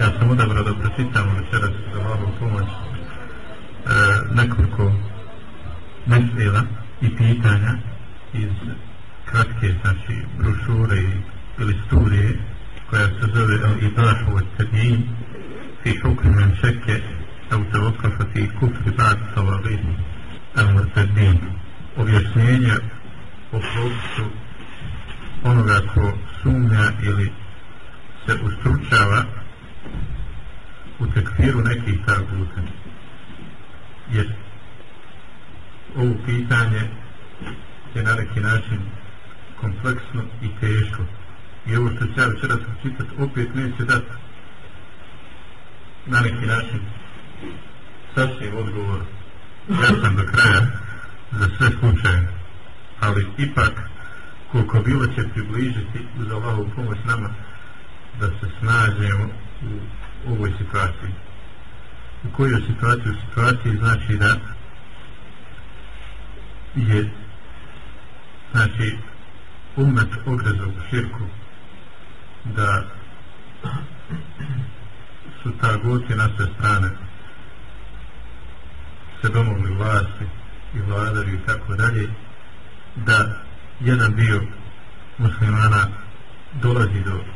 Ja sam odabrao da pročitam večeras za malu pomoć e, nekoliko mesela i pitanja iz kratke znači brošure ili studije koja se zove Al-Ibahu wa Tadjim fi hukmi men šeke au tevokafati kufri ba'd tawagit al-Murtadin objašnjenja o propisu onoga ko sumnja ili se ustručava u tekfiru nekih taguta jer ovo pitanje je na neki način kompleksno i teško. I ovo što ću ja večeras učitati opet neće dati na neki način sasvim odgovor. Ja sam do kraja za sve slučaje ali ipak koliko bilo će približiti uz Allahovu pomoć nama da se snađemo u ovoj situaciji. U kojoj situaciji? U situaciji znači da je znači umet ogrezao u širku da su ta na sve strane se domogli vlasti i vladari i tako dalje da jedan dio muslimana dolazi do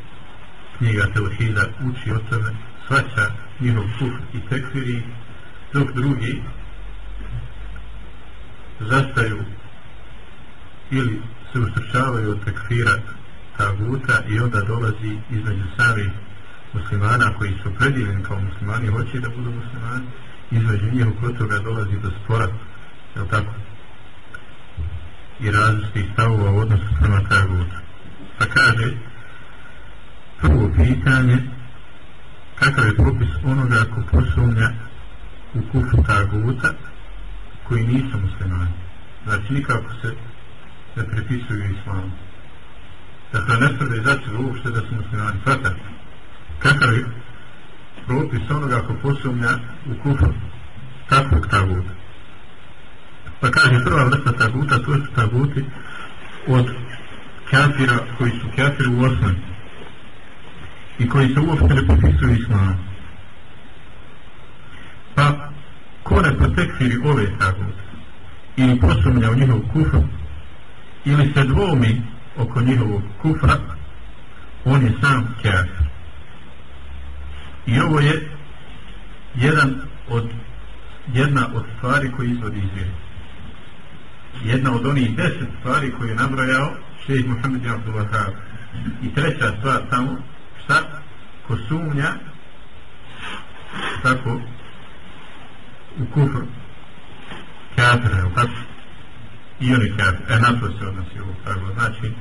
knjiga Teuhida, uči o sebe, svaća njihov kuf i tekfiri, dok drugi zastaju ili se ustrčavaju od tekfira taguta i onda dolazi između sami muslimana koji su predivljeni kao muslimani hoće da budu muslimani između njih kod toga dolazi do spora je tako? I različitih stavova u odnosu prema taguta pa kaže prvo pitanje kakav je propis onoga ko posumnja u kufu taguta koji nisu muslimani? Znači nikako se ne prepisuju islamu. Dakle ne sprede za sebe uopšte da su muslimani svata kakav je propis onoga ko posumnja u kufu takvog taguta? Pa kaže prva vrsta taguta to su taguti od kafira koji su kafiri u osnovi i koji se uopšte ne popisuju islamu. Pa ko ne protekfiri ove taguta ili posumnja u njihov kufr? Ili se dvomi oko njihovog kufra? On je sam kafir. I ovo je jedan od jedna od stvari koji izvodi izvjeri jedna od onih deset stvari koje je nabrojao šeht Muhammed Abdul Wahab i treća stvar tamo u kufr kafira je tako i oni kafir e na to se odnosi ovo tako znači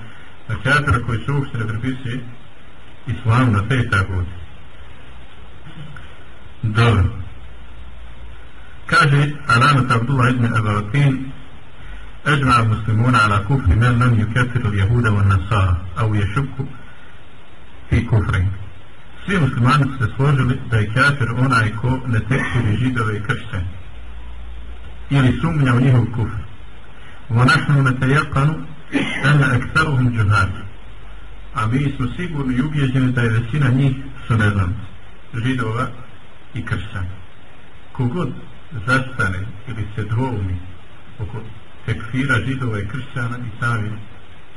na kafira koji se uopšte ne prepisuje islam na te tako dobro kaže Alanat Abdullah ibn Abalatin أجمع المسلمون على كفر من لم يكفر اليهود والنصارى أو يشك في كفرهم svi muslimani su se složili da je kafir onaj ko ne tekfiri židove i kršćane ili sumnja u njihov kufr ونحن نتيقن أن أكثرهم جهاد a mi smo sigurni i ubjeđeni da je većina njih su ne znam židova i kršćana kogod zastane ili se dvoumi oko tekfira židova i kršćana i sami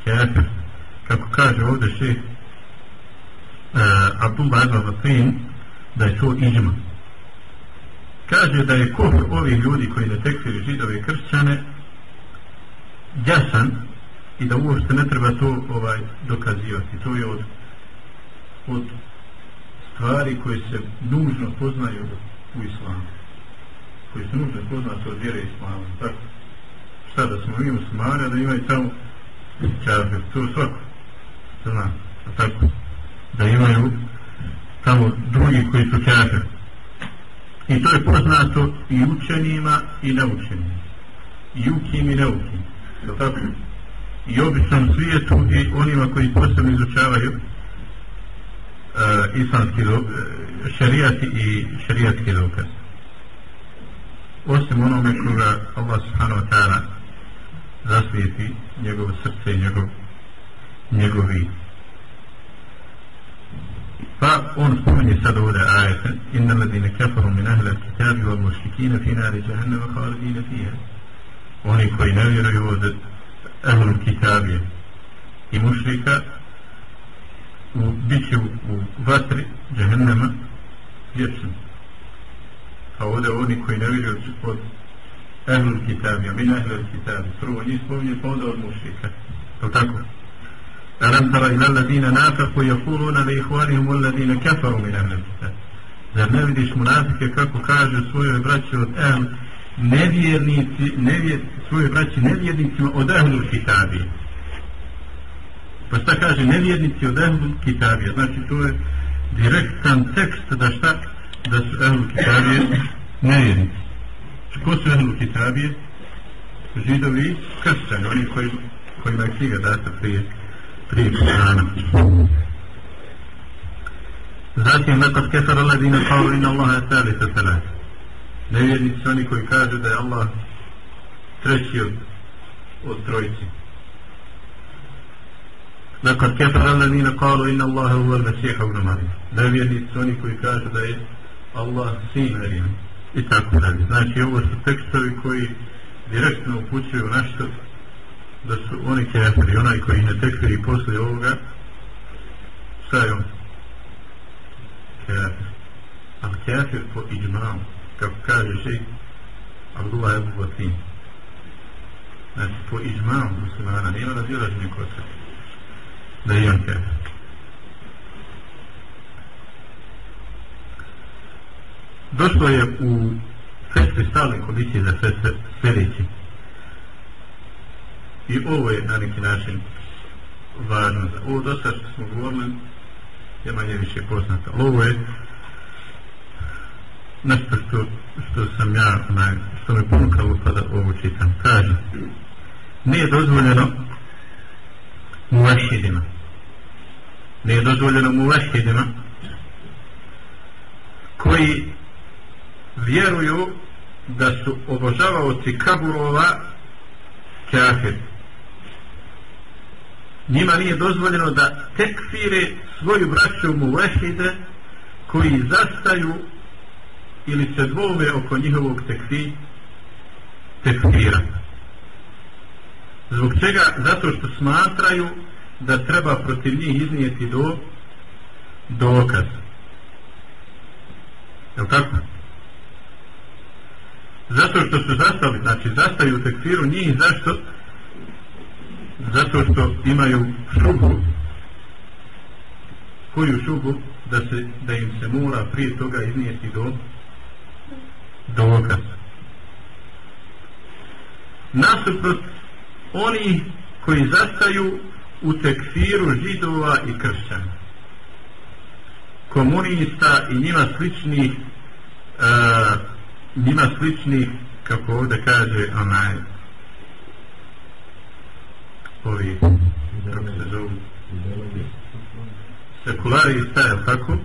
kafir kako kaže ovdje šeh uh, Eh, Abdullah ibn Vatin da je to iđma. Kaže da je kofr ovih ljudi koji ne tekfiri židove i kršćane jasan i da uopšte ne treba to ovaj dokazivati. To je od od stvari koje se nužno poznaju u islamu. Koje se nužno poznaju od vjere islamu tako? Šta da smo mi muslimani da imaju tamo kafir? To svako zna tako? Da imaju tamo drugi koji su kafir. I to je poznato i učenima i neučenima i ukim i neukim tako. I običnom svijetu i onima koji posebno izučavaju uh, islamski do, e, uh, šarijati i šarijatski dokaz. Osim onome koga Allah subhanahu wa ta'ala zasvijeti njegovo srce i njegov njegovi Pa on spominje sad ovdje ajeta Inna ladine kafaru min ahle kitabi wa mušrikina fi nari jahannama khalidina fiha. Oni koji ne vjeruju od ahlu kitabije i mušrika u, bit će u, u vatri jahannama vječno. A ovdje oni koji ne vjeruju od ahlu kitabija min ahlul kitabi prvo njih spominje pa onda od mušrika je tako? ألم تر إلى الذين نافقوا يقولون لإخوانهم والذين كفروا من أهل الكتاب Zar ne vidiš munafike kako kaže svojoj braći od ehl nevjernici, nevjer, svojoj braći nevjernicima od ehlu kitabije. Pa šta kaže nevjernici od ehlu kitabije? Znači to je direktan tekst da šta? Da su ehlu kitabije nevjernici. Ko su ehlu kitabije? Židovi kršćani, oni koji, kojima je knjiga data prije prije Kur'ana. Zatim, nekad kefar alladine kao in Allaha je salisa salat. Nevjernici oni koji kažu da je Allah treći od, od trojici. Nekad kefar alladine kao in Allaha huwa al-Masiha ibn Marijam. Nevjernici oni koji kažu da je Allah sin Marijam. I tako dalje. Znači, ovo su tekstovi koji direktno upućuju na što da su oni kafiri, onaj koji ne tekfiri posle ovoga, šta je on? Kafir. Ali kafir po iđmam, kako kaže še, Abdullah Ebu Batin. Znači, po iđmam muslimana, nema razilaženje kod se. Da je on kafir. Došlo je u fetve stalne komisije za fetve sljedeći. I ovo je na neki način važno. Ovo dosta što smo govorili je manje više poznato. Ovo je nešto što, što sam ja, onaj, što me ponukalo pa da ovo čitam. Kaže, nije dozvoljeno muvašidima. Nije dozvoljeno muvašidima koji vjeruju da su obožavaoci kaburova kafir njima nije dozvoljeno da tekfire svoju braću mu vešide koji zastaju ili se dvove oko njihovog tekfi, tekfira. Zbog čega? Zato što smatraju da treba protiv njih iznijeti do dokaz. Je tako? Zato što su zastali, znači zastaju u tekfiru njih, zašto? Zato što imaju šubu. Koju šubu? Da, se, da im se mora prije toga iznijeti do do okaz nasuprot oni koji zastaju u tekfiru židova i kršćana. Komunista i njima sličnih uh, e, njima sličnih kako ovdje kaže onaj ovi kako se zovu? Sekularista je tako?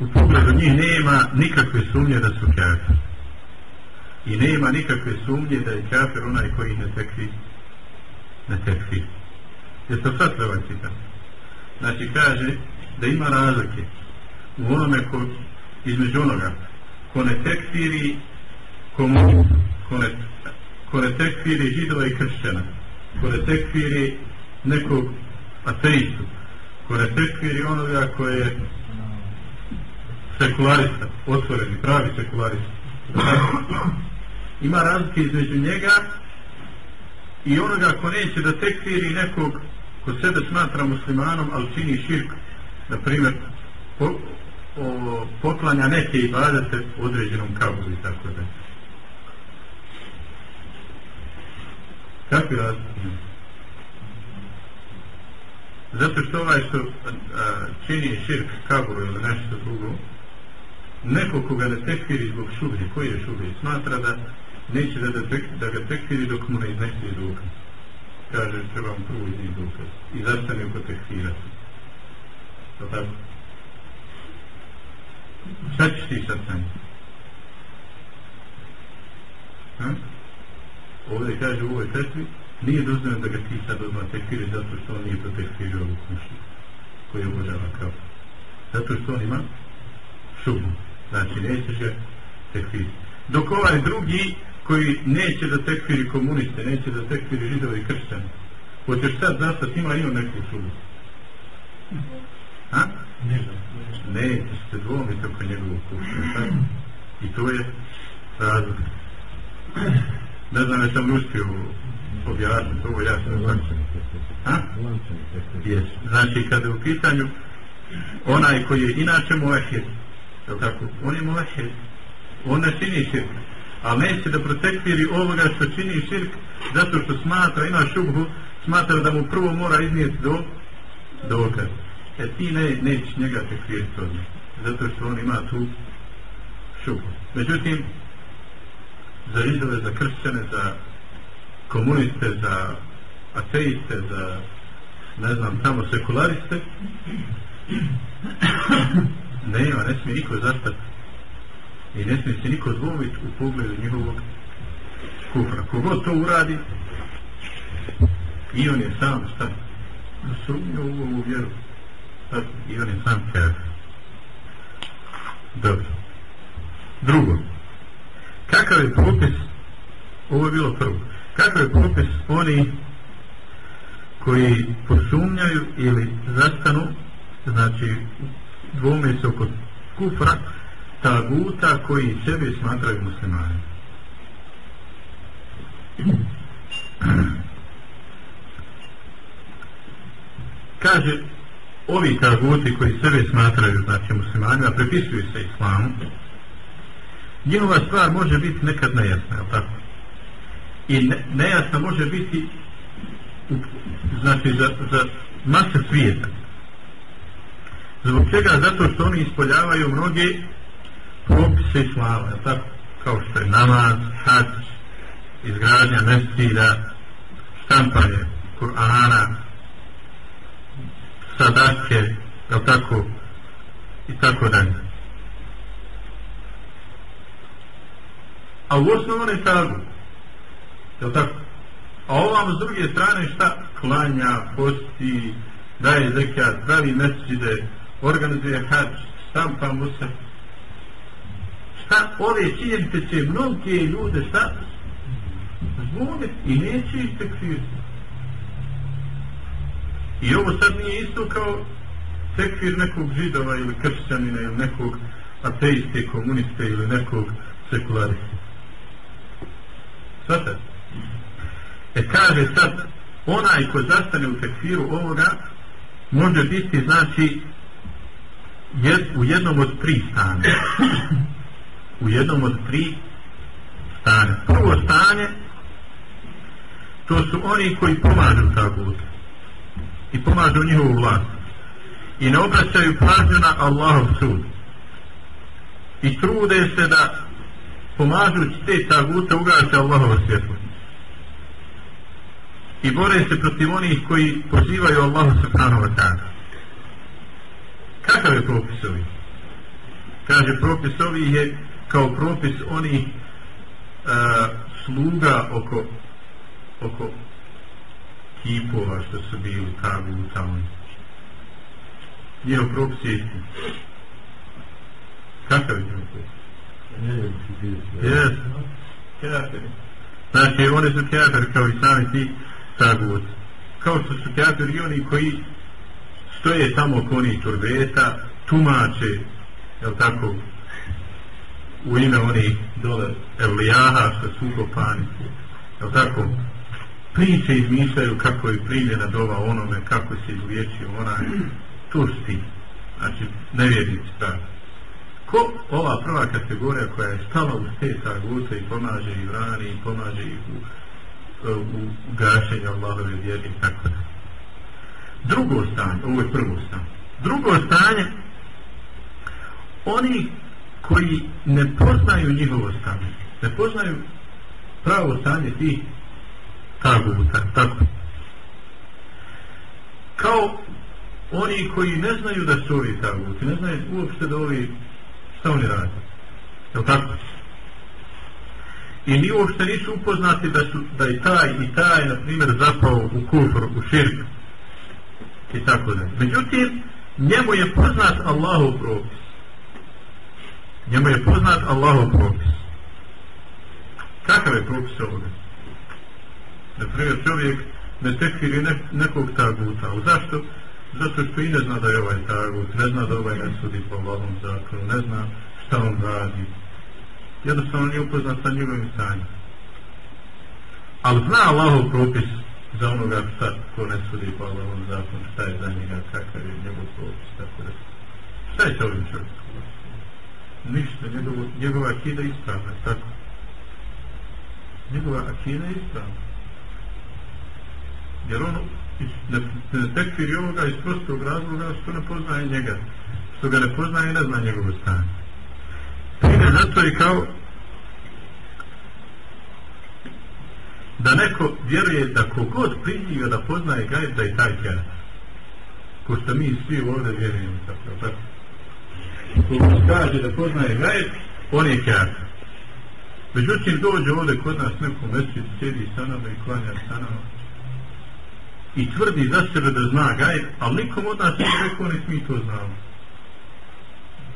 U pogledu njih nema nikakve sumnje da su kafir i nema nikakve sumnje da je kafir onaj koji ne tekvi ne tekvi jeste sad treba čitati? Znači kaže da ima razlike u onome ko između onoga ko ne tekfiri komunistu ko ne ko tekfiri židova i kršćana, ko tekfiri nekog ateistu, ko tekfiri onoga koje je sekularista, otvoreni, pravi sekularista. Ima razlike između njega i onoga ko neće da tekfiri nekog ko sebe smatra muslimanom, ali čini širk, na primjer, po, o, poklanja neke ibadete određenom kabu i tako da. Kakvi razlike? Zato što ovaj što a, čini širk kaburu ili nešto drugo, neko koga ne tekfiri zbog šubhe, koji je šubhe, smatra da neće da, da, da ga tekfiri dok mu ne iznese dokaz. Kaže, treba vam prvo iznijeti dokaz. I zastane oko tekfirati. To tako? Šta ćeš ti sad sam? Ha? Ovdje kaže u ovoj fetvi, nije dozvoljeno da ga ti sad odmah tekfiriš zato što on nije to tekfirio ovog mušnika. koji obožava kao. Zato što on ima šubu. Znači, neće ga tekfiri. Dok ovaj drugi koji neće da tekfiri komuniste, neće da tekfiri i kršćane, hoćeš sad zastati, ima i on neku šubu. Ha? Ne znam. Ne, ste dvomiti oko njegovog kuća. I to je razlog. Ne znam, ne sam uspio objasniti ovo jasno. Ha? Yes. Znači, kada je u pitanju onaj koji je inače muvehir, je tako? On je muvehir. On ne čini širk. Ali neće da protekviri ovoga što čini širk zato što smatra, ima šubhu, smatra da mu prvo mora iznijeti do dokaz. E ti ne, nećeš njega tekviriti od zato što on ima tu šubhu. Međutim, za židove, za kršćane, za komuniste, za ateiste, za ne znam, tamo sekulariste, nema, ne smije niko zastati i ne smije se niko dvomiti u pogledu njihovog kufra. Kogod to uradi, i on je sam stav, sumnio u ovu vjeru, pa, i on je sam kjer. Dobro. Drugo, kakav je propis, ovo je bilo prvo, kakav je propis oni koji posumnjaju ili zastanu, znači dvome se oko kufra, taguta koji sebe smatraju muslimani. Kaže, ovi taguti koji sebe smatraju, znači muslimanima, prepisuju se islamu, njihova stvar može biti nekad nejasna, jel tako? I ne, nejasna može biti znači za, za mase svijeta. Zbog čega? Zato što oni ispoljavaju mnoge propise islama, tako? Kao što je namaz, hač, izgradnja mesida, štampanje Kur'ana, sadake, jel tako? I tako dalje. A u osnovu ne tagu, je tako? A ovam s druge strane šta? Klanja, posti, daje zekat, pravi mesčide, organizuje hač, stampa mu. Šta? Ove činjenice će mnoge ljude šta? Zbuniti i neće ih tekfiriti. I ovo sad nije isto kao tekfir nekog židova ili kršćanina ili nekog ateiste, komuniste ili nekog sekularista. Svete? E kaže sad, onaj ko zastane u tekfiru ovoga, može biti, znači, jed, u jednom od tri stane. u jednom od tri stane. Prvo stanje, to su oni koji pomažu tagut. I pomažu njihovu vlast. I ne obraćaju pažnju na Allahov sud. I trude se da pomažući te tagute ugase Allahov svjetlo i bore se protiv onih koji pozivaju Allahu subhanahu wa ta'ala. Kakav je propis ovih? Kaže, propis ovih je kao propis onih uh, sluga oko oko kipova što su bili tabu u tamo. Njihov propis je isti. Kakav je propis? Yes. Znači, oni su kjaferi kao i sami ti tagut. Kao što su kjafiri oni koji stoje tamo oko onih turbeta, tumače, je tako, u ime onih dole evlijaha što su ukopani, je tako, priče izmišljaju kako je primljena dova onome, kako se izliječio onaj, to su ti, znači, nevjernici pravi. Ko ova prva kategorija koja je stala u te tagute i pomaže i vrani i pomaže ih u e, u gašenju Allahove vjeri i tako da. Drugo stanje, ovo je prvo stanje. Drugo stanje, oni koji ne poznaju njihovo stanje, ne poznaju pravo stanje tih taguta, tako. Kao oni koji ne znaju da su ovi taguti, ne znaju uopšte da ovi, šta oni radi. Je li tako? i ni uopšte nisu upoznati da su da i taj i taj na primjer zapao u kufr, u širk i tako da. Međutim, njemu je poznat Allahov propis njemu je poznat Allahov propis kakav je propis ovoga na primjer čovjek ne tekfiri ne, nekog taguta zašto? Zato što i ne zna da je ovaj tagut ne zna da ovaj ne sudi po Allahom zakonu ne zna šta on radi. Jednostavno nije upoznat sa njegovim stanjem. Ali zna Allahov propis za onoga šta ko ne sudi po Allahom zakonu šta je za njega kakav je njegov propis tako da. Šta je sa ovim čovjekom? Ništa njegov, njegova akida ispravna tako. Njegova akida ispravna. Jer ono da ne tekfiri ovoga iz prostog razloga što ne poznaje njega što ga ne poznaje i ne zna njegovo stanje. Zato je kao da neko vjeruje da kogod priziva da poznaje gajb da je taj gajb. Ko što mi svi ovdje vjerujemo tako, tako. ko kaže da poznaje gajb on je gajb. Međutim dođe ovdje kod nas nekom mjesecu sjedi sa nama i klanja sa nama i tvrdi za sebe da zna gajb ali nikom od nas nije rekao nek mi to znamo.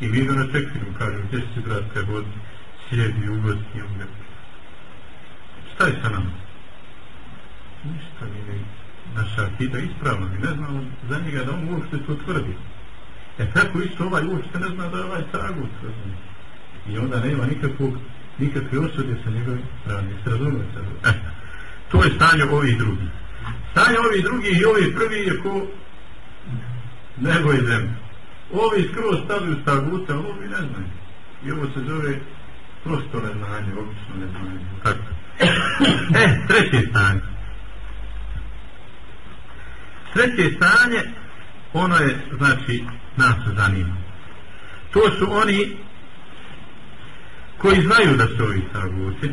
I mi ga načekujemo, čekinu kažem gdje si brat kaj god sjedi u gosti šta je sa nama? Ništa mi ne naša akida ispravna mi ne znamo za njega da on uopšte to tvrdi. E tako isto ovaj uopšte ne zna da je ovaj tagut i onda nema nikakvog nikakve osude sa njegovim strane se razumije se e, to je stanje ovih drugih stanje ovih drugih i ovih prvi je ko nebo i zemlja. Ovi skroz stavljaju staguta ovi ne znaju. I ovo se zove prosto neznanje obično neznanje. Tako. E, treće stanje. Treće stanje ono je znači nas zanima. To su oni koji znaju da su ovi saguti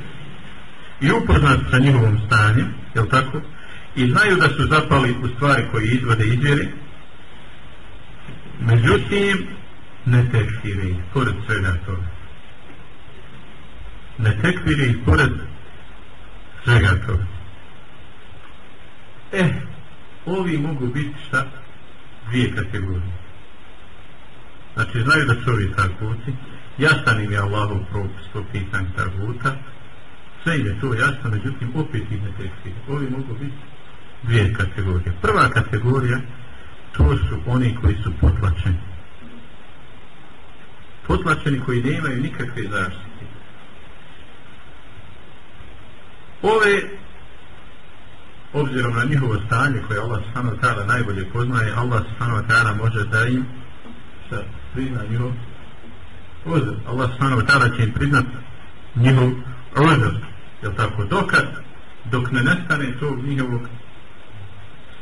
i upoznati sa njihovom stanjem je tako i znaju da su zapali u stvari koje izvode izvjeri međutim ne tekfiri pored svega toga. Ne tekfiri pored svega toga. Eh ovi mogu biti šta? Dvije kategorije. Znači znaju da su ovi taguti. Jasan im je Allahov propis po pitanju taguta. Sve im je to jasno međutim opet ih ne tekfiri ovi mogu biti dvije kategorije. Prva kategorija to su oni koji su potlačeni. Potlačeni koji ne imaju nikakve zaštite. Ove obzirom na njihovo stanje koje Allah stano tada najbolje poznaje Allah stano tada može da im šta prizna njihov uzor. Allah stano tada će im priznat njihov uzor. Jel tako? Dokad dok ne nestane tog njihovog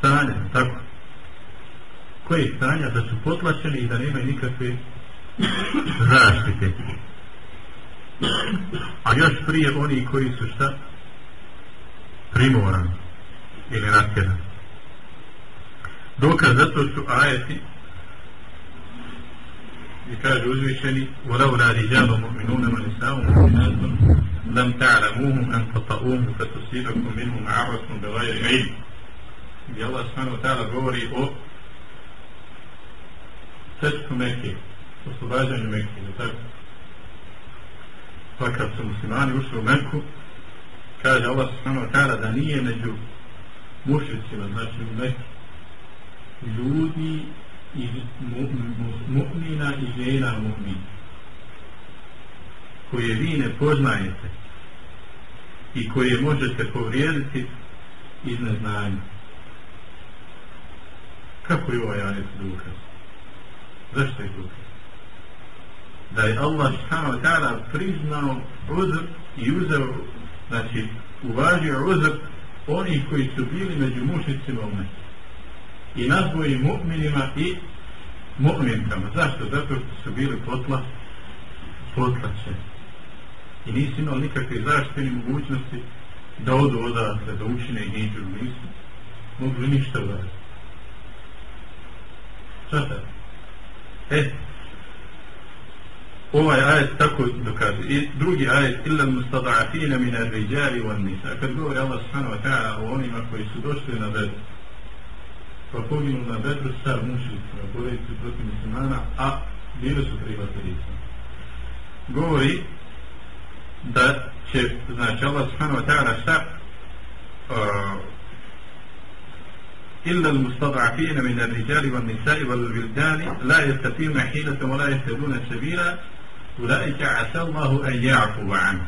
stanja tako koje stanja da su potlačeni i da nemaju nikakve zaštite a još prije oni koji su šta primorani ili natjeran dokaz zato su ajeti i kaže uzvišeni وَلَوْ رَادِجَالُ مُؤْمِنُونَ وَنِسَاءُ مُؤْمِنَاتٌ لَمْ تَعْلَمُوهُمْ أَنْ تَطَعُوهُمْ فَتُصِيبَكُمْ مِنْهُمْ عَرَةٌ بِغَيْرِ عِلْمٍ gdje Allah subhanahu ta'ala govori o srcu Mekke oslobađanju Mekke tako? Pa kad su muslimani ušli u Mekku kaže Allah subhanahu ta'ala da nije među mušicima, znači u Mekke, ljudi i mu'mina i žena mu'mina koje vi ne poznajete i koje možete povrijediti iz neznanja kako je ovaj ajet dokaz? Zašto je dokaz? Da je Allah subhanahu wa ta'ala priznao uzr i uzeo znači uvažio uzr onih koji su bili među mušicima u Mekke. I nazvao i mu'minima i mu'minkama. Zašto? zato što su bili potla potlače. i nisu imali nikakve zaštitne mogućnosti da odu odatle da učine i niđu nisu mogli ništa uraditi šta e ovaj ajet tako dokazuje i drugi ajet illa mustada'afina min ar-rijali wan nisa kad govori Allah subhanahu wa ta'ala o onima koji su došli na bedru, pa poginu na bedru sa mušlicima, pa boreći protiv muslimana, a bili su prihvatili Govori da će, znači, Allah subhanahu wa ta'ala šta uh, إلا المستضعفين من الرجال والنساء والولدان لا يستطيعون حيلة ولا يهتدون سبيلا أولئك عسى الله أن يعفو عنه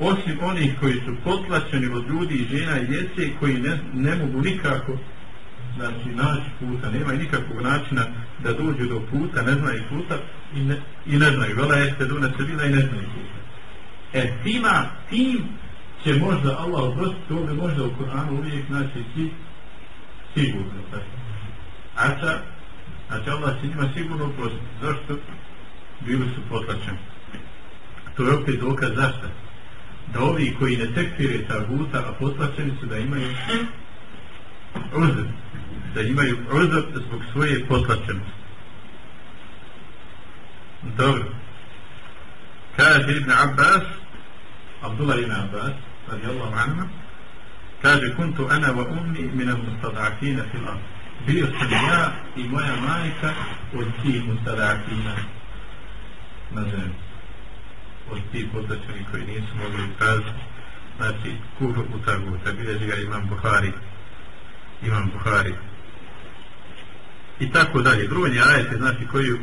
osim onih koji su potlačeni od ljudi i žena i djece koji ne, ne mogu nikako znači naći puta, nema nikakvog načina da dođu do puta, ne znaju puta i ne, i ne znaju, vela jeste do se bila i ne znaju puta. E tima, tim će možda Allah oprostiti, ovdje možda u Koranu uvijek naći svi sigurno. Pa a znači Allah će njima sigurno oprostiti. Zašto? Bili su potlačeni. To je opet dokaz zašto? Da ovi koji ne tekfire ta guta, a potlačeni su da imaju uzr. Da imaju uzr zbog svoje potlačenosti. Dobro. Kaže Ibn Abbas, Abdullah Ibn Abbas, radijallahu anhu, kaže kuntu ana wa ummi min al-mustad'afin fi al-ard bio sam ja i moja majka od tih mustad'afina. Na zemlji. Od tih potačani koji nisu mogli kazati znači kufr u tagu. Da bilježi ga imam Buhari. Imam Buhari. I tako dalje. Brojni ajete znači koji uh,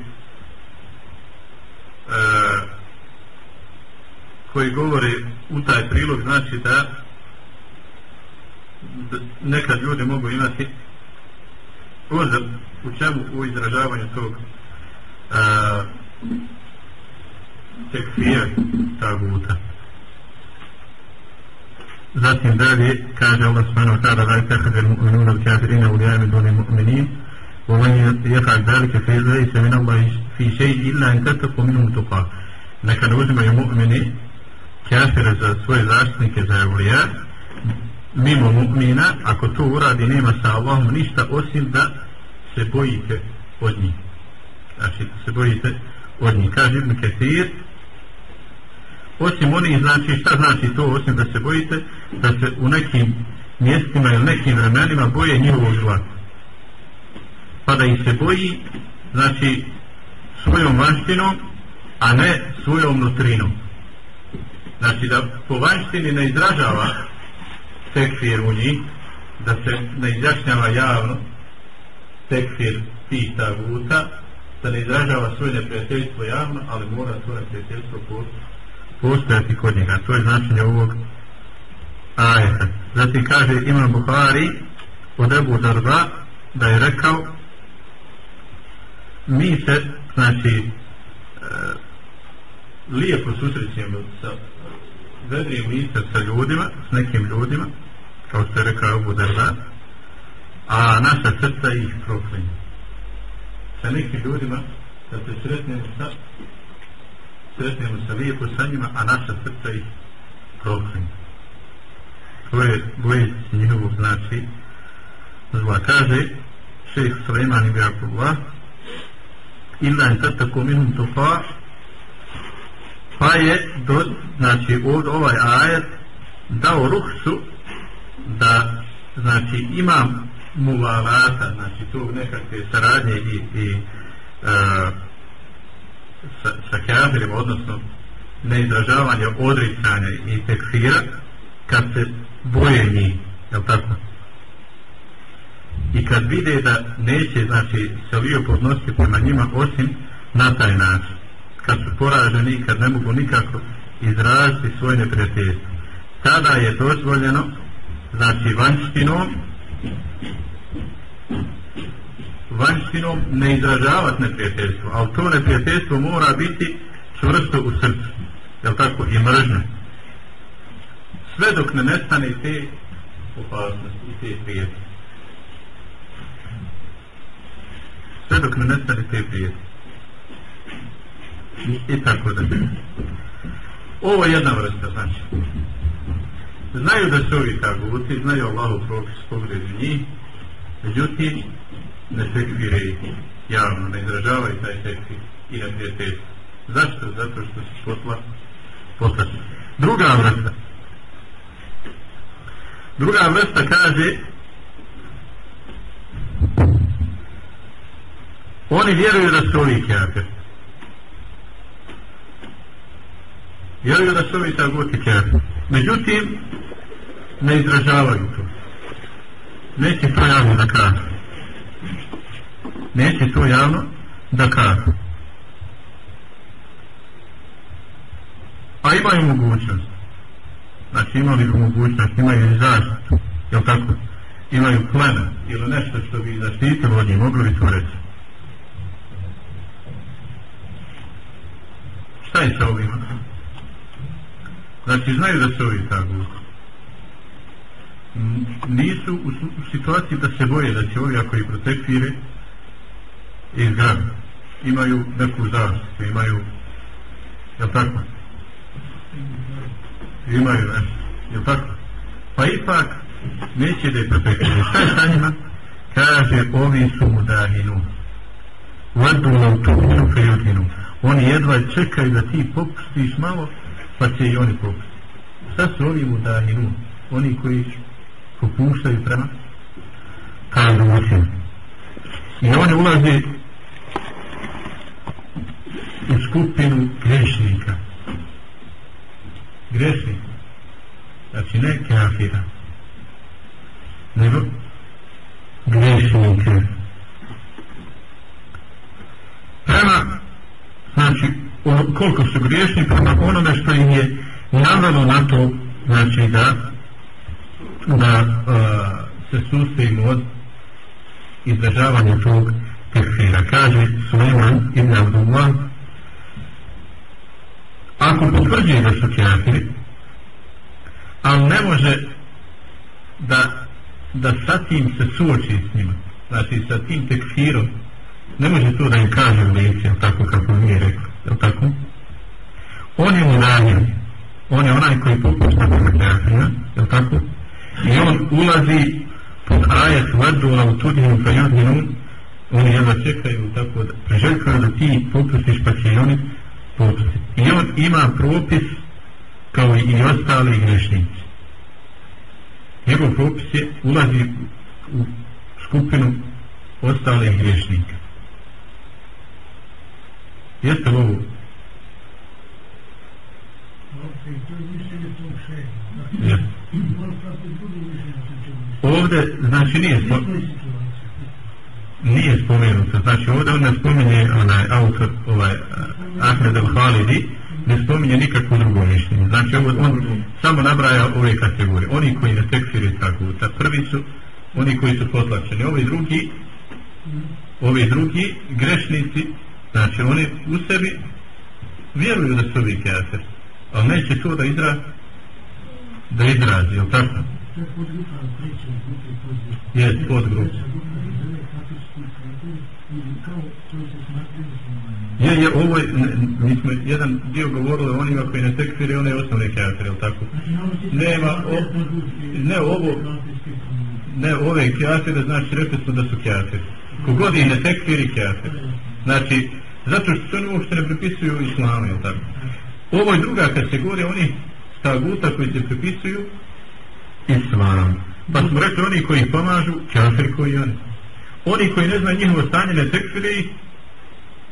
koji govore u taj prilog znači da nekad ljudi mogu imati uzor u čemu u izražavanju tog a, tekfija taguta zatim dalje kaže Allah subhanahu wa ta'ala da je tehade mu'minuna u kafirina u lijame dole mu'minin ومن يفعل ذلك فليس من الله في شيء إلا أن تتقوا منهم تقى nekad uzimaju mu'mini kafire za svoje zaštitnike za evlija mimo mu'mina, ako to uradi, nema sa Allahom ništa osim da se bojite od njih. Znači, se bojite od njih. Kaže Ibn Ketir, osim oni, znači, šta znači to, osim da se bojite, da se u nekim mjestima ili nekim vremenima boje njihovog zla. Pa da ih se boji, znači, svojom vanštinom, a ne svojom nutrinom. Znači, da po vanštini ne izražava tekfir u njih, da se ne izjašnjava javno tekfir tih taguta, da ne izražava svoje neprijateljstvo javno, ali mora svoje neprijateljstvo postojati kod njega. To je značenje ovog ajeta. Zatim kaže Imam Buhari od Ebu Darba da je rekao mi se, znači, e, lijepo susrećemo sa vedrijem lice sa ljudima, s nekim ljudima, kao što je rekao Abu Darda, a naša srca ih proklinje. Sa nekim ljudima, da se sretnemo sa, sretnemo sa lijepo sa njima, a naša srca ih proklinje. To je bojeć njihovog znači zla. Kaže šeheh Suleiman ibn Abdullah illa in tattaku minhum tufa pa je do, znači ovdje ovaj ajet dao ruhsu da znači ima muvalata znači tu nekakve saradnje i, i e, sa, sa kafirima odnosno neizražavanje odricanja i tekfira kad se boje njih je tako? I kad vide da neće znači se lio podnositi prema njima osim na taj način. Kad su poraženi kad ne mogu nikako izraziti svoje neprijateljstvo. Tada je dozvoljeno znači vanštinom vanštinom ne izražavati neprijateljstvo ali to neprijateljstvo mora biti čvrsto u srcu jel tako i mržno sve dok ne nestane te opasnosti i te prijeti sve dok ne nestane te prijeti i, i tako da ovo je jedna vrsta znači znaju da su ovi taguti, znaju Allahu propis pogledu njih, međutim, ne tekvire ih javno, ne izražavaju taj tekvir i ne prijateljstvo. Zašto? Zato što su posla potlačeni. Druga vrsta. Druga vrsta kaže oni vjeruju da su ovi kafir vjeruju da su ovi taguti kafir međutim ne izražavaju to. Neće to javno da kažu. Neće to javno da kažu. Pa imaju mogućnost. Znači imali bi mogućnost imaju i zaštitu jel tako? Imaju plena ili nešto što bi zaštitilo od njih mogli bi to reći. Šta je sa ovima? Znači znaju da su ovi tako nisu u, u situaciji da se boje da će ovi ako ih protekvire izgrad imaju neku zaštitu imaju je tako? Imaju nešto je tako? Pa ipak neće da je protekvire šta je sa njima? Kaže ovi su mu dahinu vadu na utopinu prijutinu oni jedva čekaju da ti popustiš malo pa će i oni popustiti. Šta su ovi mu dahinu oni koji popuštaju prema kažu učin i oni ulaze u skupinu grešnika grešnika znači ne kafira nego grešnika. prema znači ono, koliko su griješni prema onome što im je navelo na to znači da da uh, se sustojimo od izražavanja tog tekfira. Kaže Suleiman ibn Abdullah ako potvrđuje da su kjafiri ali ne može da da sa tim se suoči s njima znači sa tim tekfirom ne može to da im kaže u lice tako kako mi je rekao je tako? on je mu on je onaj koji popušta prema kjafirima je tako? I on ulazi pod ajet vadu na utudinu pa judinu oni jedva čekaju tako da preželjkaju da ti popustiš pa će i oni popustiti i on ima propis kao i ostali grešnici. Njegov propis je ulazi u skupinu ostalih grešnika. Jeste li ovo? Jeste ovdje znači nije spomenuto nije spomenuto znači ovdje on ne spominje onaj autor ovaj Ahmed al-Halidi ne spominje nikakvo drugo mišljenje. Znači ovo, on samo nabraja ove kategorije. Oni koji ne tekfiri tako ta prvi su oni koji su potlačeni. Ovi drugi ovi drugi grešnici znači oni u sebi vjeruju da su ovi kafir ali neće to da izrazi da izrazi, je li tako? Jest, podgrupa. Je, je, ovo je, mi smo jedan dio govorili o onima koji ne tekfiri, one osnovne kafire, je tako? Nema, o, ne ovo, ne ove kafire, znači rekli smo da su kafire. Kogod ih ne tekfiri, kafir. Znači, zato što se oni uopšte ne pripisuju islamu, je tako? Ovo je druga kategorija, oni taguta koji se pripisuju islam. Pa smo rekli oni koji pomažu, kafir koji oni. Oni koji ne znaju njihovo stanje, ne tekfire ih,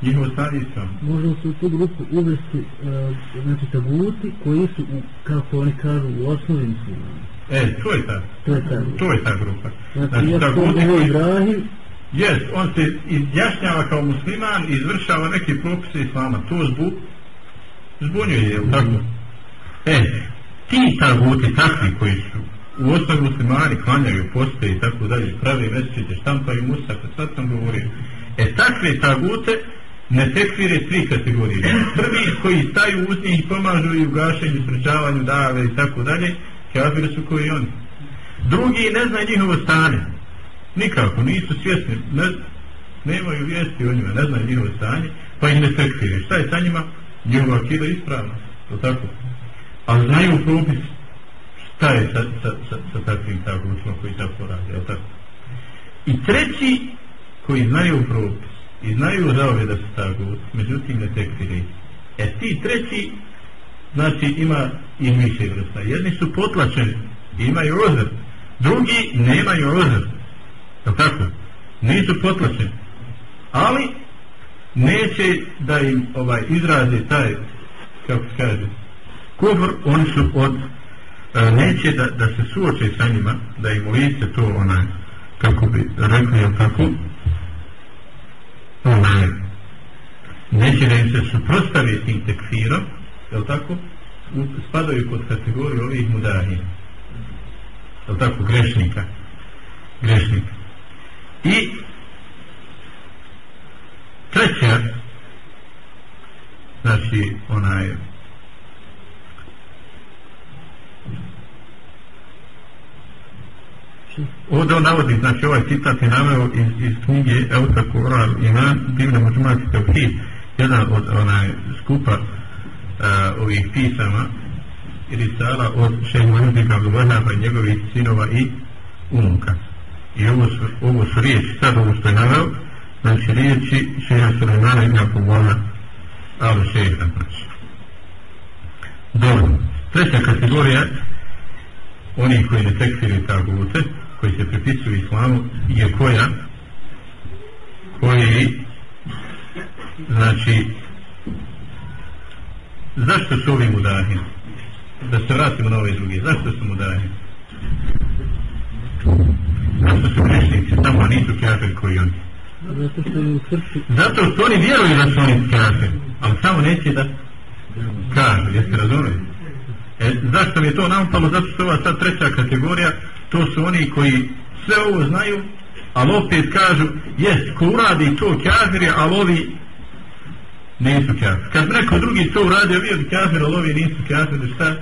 njihovo stanje islam. Možemo se u tu grupu uvesti, uh, znači taguti koji su, kako oni kažu, u osnovi muslima. E, to je ta. To je ta. To je ta grupa. Znači, znači taguti koji... Ibrahim, Jes, on se izjašnjava kao musliman i izvršava neke propise islama. To zbog, zbunjuje, jel tako? E, ti taguti takvi koji su u osnovi muslimani klanjaju, postoje i tako dalje, pravi mesečite, štampaju musaka, sad sam govorio. E, takve tagute ne tekvire tri kategorije. Prvi koji staju uz njih i pomažu i u gašenju, sprečavanju, dave i tako dalje, kafire su koji oni. Drugi ne zna njihovo stanje. Nikako, nisu svjesni, ne, nemaju vijesti o njima, ne znaju njihovo stanje, pa ih ne tekvire. Šta je sa njima? Njihova akida ispravna. To tako? a znaju propis šta je sa, sa, sa, sa takvim tagutima koji tako radi, je tako? I treći koji znaju propis i znaju za ove da su tako, međutim ne tekfiri. E ti treći, znači ima i više vrsta. Jedni su potlačeni, imaju ozir, drugi nemaju ozir. Je tako? Nisu potlačeni. Ali neće da im ovaj izraze taj kako se kaže kufr oni su od a, neće da, da se suoče sa njima da im lice to onaj kako bi rekli jel tako? Onaj neće da im se suprostavi tim tekfirom jel tako? Spadaju pod kategoriju ovih mudahi jel tako? Grešnika. Grešnika. I treća znači onaj Ovdje on navodi, znači ovaj citat je naveo iz, iz knjige Euta Koral Iman, divne muđumati Tevhid, jedan od onaj skupa uh, ovih pisama ili risala od šeha Muhammed Abdulvahaba i njegovih sinova i unuka. I ovo su, ovo su riječi, sad ovo što je naveo, znači riječi šeha Sulemana ibn Abdulvaha ali šeha, znači. Dobro, treća kategorija oni koji detektiraju tekfiri tagute, koji se pripisuju islamu, je koja? Koji znači zašto su ovi mudahi da se vratimo na ove druge. Zašto su mudahi zašto su grešnici? Samo nisu kafir koji oni. Zato što oni vjeruju da su oni kafir ali samo neće da kažu jeste razumeli E, zašto mi je to naumpalo? Zato što ova sad treća kategorija, to su oni koji sve ovo znaju, ali opet kažu, jest, ko uradi to kafir je, ali ovi nisu kafir. Kad neko drugi to uradio, bio bi kafir, ali ovi nisu kafir, šta?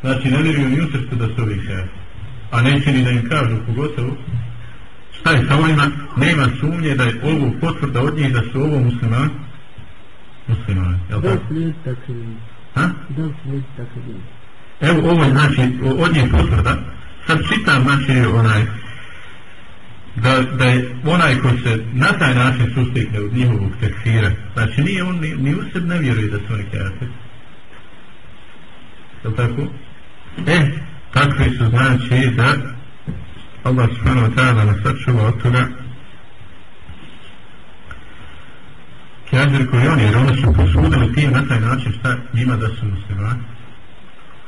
Znači, ne vjeruju ni u srce da su ovi kafir. A neće ni da im kažu, pogotovo, šta je sa ovima, nema sumnje da je ovo potvrda od njih da su ovo muslimani, muslimani, jel da li tako? su ljudi takvi ljudi? Ha? Da li su ljudi takvi ljudi? Evo ovo je znači od nje potvrda. Sad čitam znači onaj da, da je onaj ko se na taj način sustekne od njihovog tekfira, znači nije on ni, ni u sebi ne vjeruje da su oni kafir. Je li tako? E, takvi su znači da Allah subhanahu wa ta'ala nas sačuva od toga. Kafir koji oni, jer oni su posudili tim na taj način šta njima da su muslimani.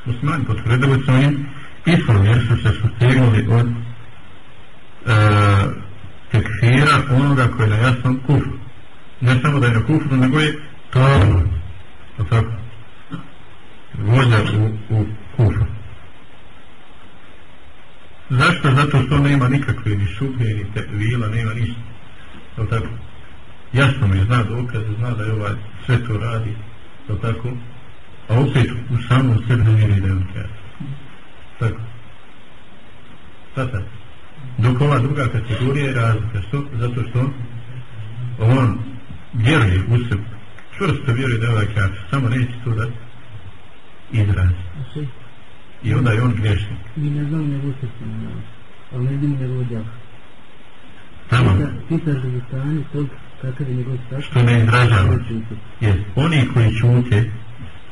Muslimani potvrdili su im islam jer su se sustegnuli od e, tekfira onoga koji je na jasnom kufru. Ne samo da je na kufru nego je to je tako? Vođa u, u kufru zašto? zato što nema nikakve ni šubhe ni tepvila, nema ništa je tako jasno mi je, zna dokaze, zna da je ovaj sve to radi, je tako? A opet u samom sebi ne vjeri da je on kaže. Tako. Sada. Dok ova druga kategorija je razlika. Što? Zato što on vjeruje u sebi. Čvrsto vjeruje da je ovaj kaže. Samo neće to da izrazi. I onda je on grešnik. Mi ne znamo njegov srcu na nas. Ali ne vidimo njegov djah. Tamo. Pitaš da je stanje tog kakav je njegov stav. Što ne izražava. Jest. Oni koji čute,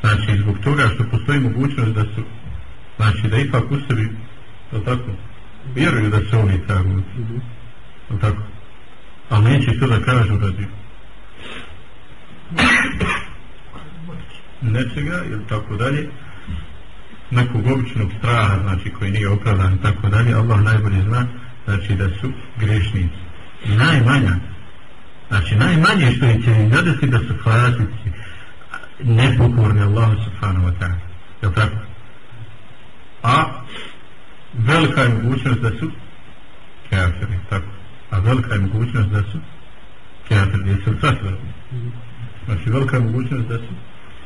znači zbog toga što postoji mogućnost da su, znači da ipak u sebi, li tako, vjeruju da su oni tako, Mhm. je li tako, ali neće to da kažu radi nečega ili tako dalje, nekog običnog straha, znači koji nije opravdan i tako dalje, Allah najbolje zna, znači da su grešnici. Najmanja, znači najmanje što će im zadesi da su fasici, nepokorni Allahu subhanahu wa ta'ala. Je tako? A velika je mogućnost da su kafiri, tako? A velika je mogućnost da su kafiri, jesu li? Znači velika je mogućnost da su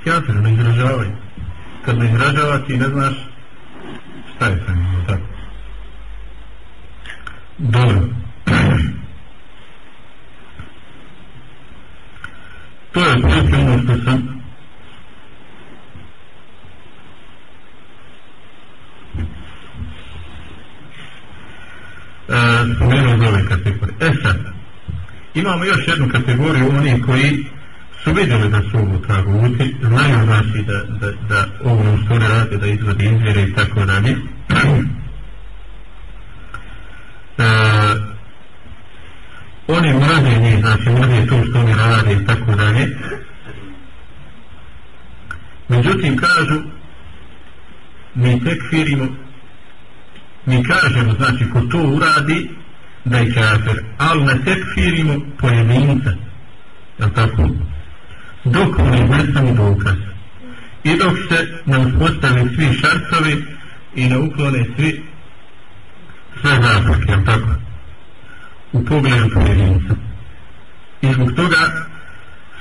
kafiri, ne izražavaju. Kad ne hrađava ti ne znaš šta je sa njim, tako? Dobro. To je otprilike ono što sam e, spomenuo za ove kategorije. E sad, imamo još jednu kategoriju oni koji su vidjeli da su ovo traguti, znaju znači da, da, da od da i tako dalje. E, oni mrze njih, znači mrze to što oni rade i tako dalje. Međutim, kažu, mi tekfirimo, mi kažemo, znači, ko to uradi, da je kafir, ali ne tekfirimo pojedinca, je tako? Dok ne iznesemo dokaz. I dok se ne uspostavi svi šartovi i ne uklone svi sve zapreke, je tako? U pogledu pojedinca. I zbog toga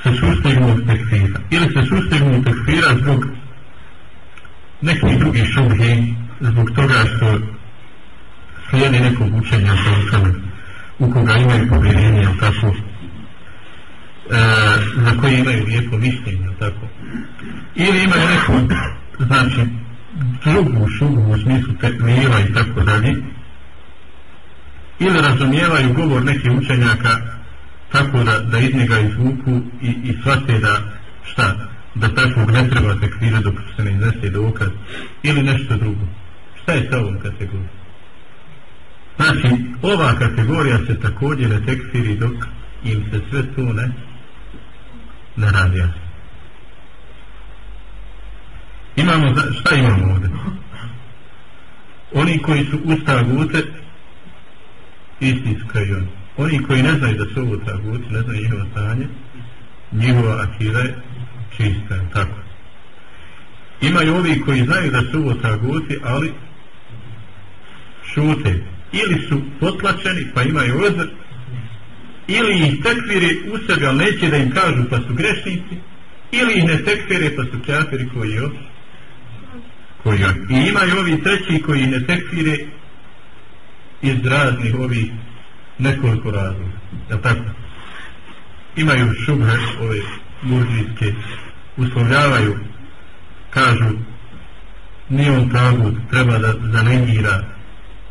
se sustegnu od tekfira. Ili se sustegnu od tekfira zbog nekih drugih šubhi, zbog toga što slijedi nekog učenja sa u koga imaju povjerenje, tako, e, za koje imaju lijepo mišljenje, tako. Ili imaju neku, znači, drugu šubu u smislu tekmira i tako dalje, ili razumijevaju govor nekih učenjaka tako da, da iz njega izvuku i, i shvate da šta, da takvog ne treba tekvira dok se ne iznese dokaz ili nešto drugo. Šta je sa ovom kategorijom? Znači, ova kategorija se također ne tekfiri dok im se sve to ne ne radi Imamo, šta imamo ovdje? Oni koji su ustagute istinska i oni. Oni koji ne znaju da su ovo taguti, ne znaju njihovo stanje, njihova akira je čista, tako. Imaju ovi koji znaju da su ovo taguti, ali šute. Ili su potlačeni, pa imaju ozr, ili ih tekviri u sebi, ali neće da im kažu pa su grešnici, ili ih ne tekvire pa su kjafiri koji jo. Koji jo. I imaju ovi treći koji ne tekfire iz raznih ovih nekoliko razloga. Je tako? Imaju šubhe ove murdijske, uslovljavaju, kažu, nije on tagut, treba da zanegira,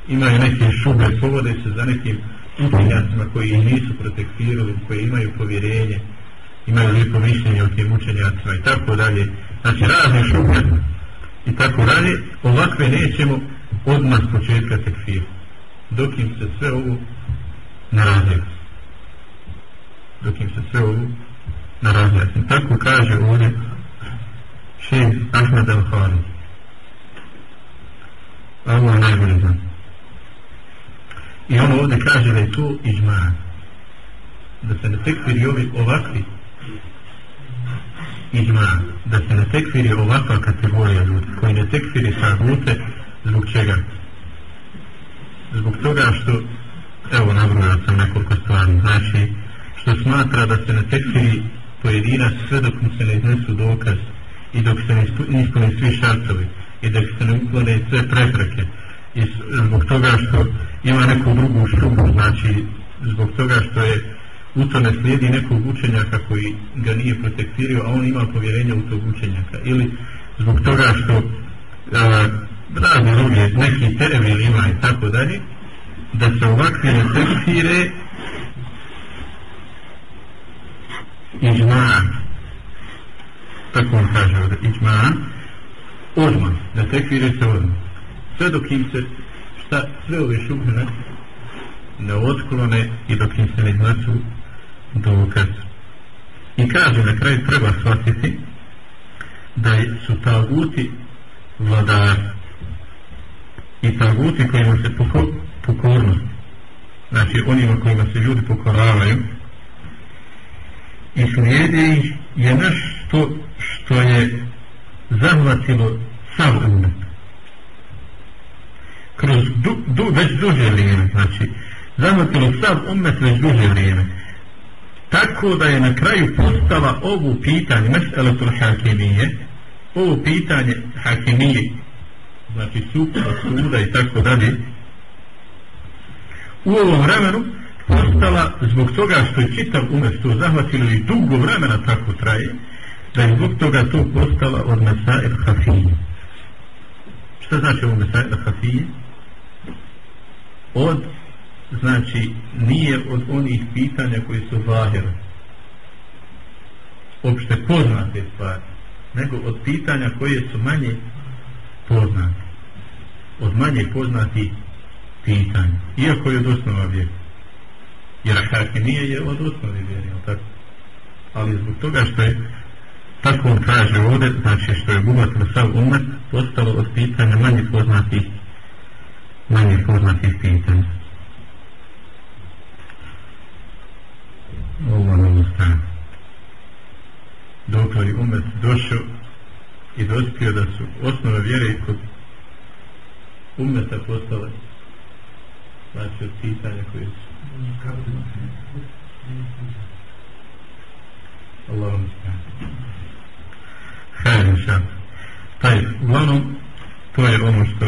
imaju neke šube, povode se za nekim učenjacima koji ih nisu protektirali, koji imaju povjerenje, imaju lijepo mišljenje o tim učenjacima i tako dalje. Znači razne šube i tako dalje, ovakve nećemo odmah s početka tekfira. dok im se sve ovo ne razjasni. Dok im se sve ovo ne razjasni. Tako kaže ovdje šeht Ahmed Al-Hari. Ovo je najbolji. I on ovdje kaže da je to iđman. Da se ne tekfiri ovi ovakvi iđma Da se ne tekfiri ovakva kategorija ljudi koji ne tekfiri sa gute zbog čega? zbog toga što evo nabrojao sam nekoliko stvari znači što smatra da se ne tekfiri pojedinac sve dok mu se ne iznesu dokaz i dok se ne ispune svi šartovi i dok se ne uklone sve prepreke i zbog toga što ima neku drugu šubu znači zbog toga što je u to ne slijedi nekog učenjaka koji ga nije protektirio a on ima povjerenje u tog učenjaka ili zbog toga što razne druge, neki terevil ima i tako dalje, da se ovakve tekfire iđma, tako on kaže ovdje, iđma, odmah, da tekvire se odmah. Sve dok im se, šta, sve ove šupne ne otklone i dok im se ne iznesu dokaz. I kaže, na kraju treba shvatiti da su taguti vladar i taguti kojima se pokornost. Znači onima kojima se ljudi pokoravaju. I slijede ih je nešto što je zahvatilo sav umet. Kroz du, du, već duže vrijeme znači zahvatilo sav umet već duže vrijeme tako da je na kraju postala ovu pitanje meseletul hakimije ovo pitanje hakimije znači supa, suda i tako dalje u ovom vremenu postala zbog toga što je čitav umet to zahvatilo i dugo vremena tako traje da je zbog toga to postala od Mesair Hafije. Šta znači ovo Mesair Hafije? Od znači nije od onih pitanja koji su vahira opšte poznate stvari nego od pitanja koje su manje poznate od manje poznati pitanja iako je od osnova vjeri Jer hakimije je od osnovi vjeri, tako? Ali zbog toga što je tako on kaže ovdje, znači što je obuhvatilo sav umet, postalo od pitanja manje poznatih manje poznatih pitanja. Ovo na ovu. Dok je umet došao i dospio da su osnove vjere kod umeta postale znači od pitanja koje su Allah vam Hajde, inša. Taj, uglavnom, to je ono što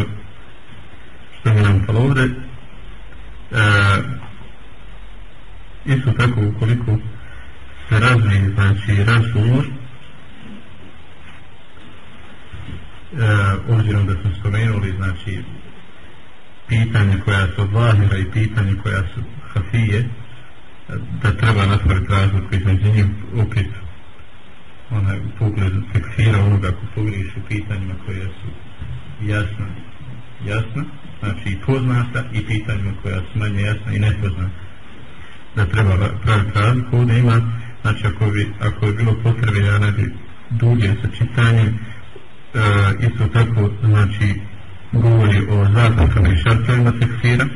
što mi nam palo ovde. E, isto tako, ukoliko se razvije, znači, razgovor, e, obzirom da smo spomenuli, znači, pitanje koja su vahira i pitanje koja su hafije, da treba napraviti razliku između njih opet onaj pogled tekfira onoga ko pogriješi u pitanjima koja su jasna, jasna, znači i poznata i pitanjima koja su manje jasna i nepoznata. Da treba praviti razliku, ovdje ima, znači ako bi, ako bi bilo potrebe, da radi dulje sa čitanjem, e, isto tako, znači, govori o zakonskom i šartovima tekfira,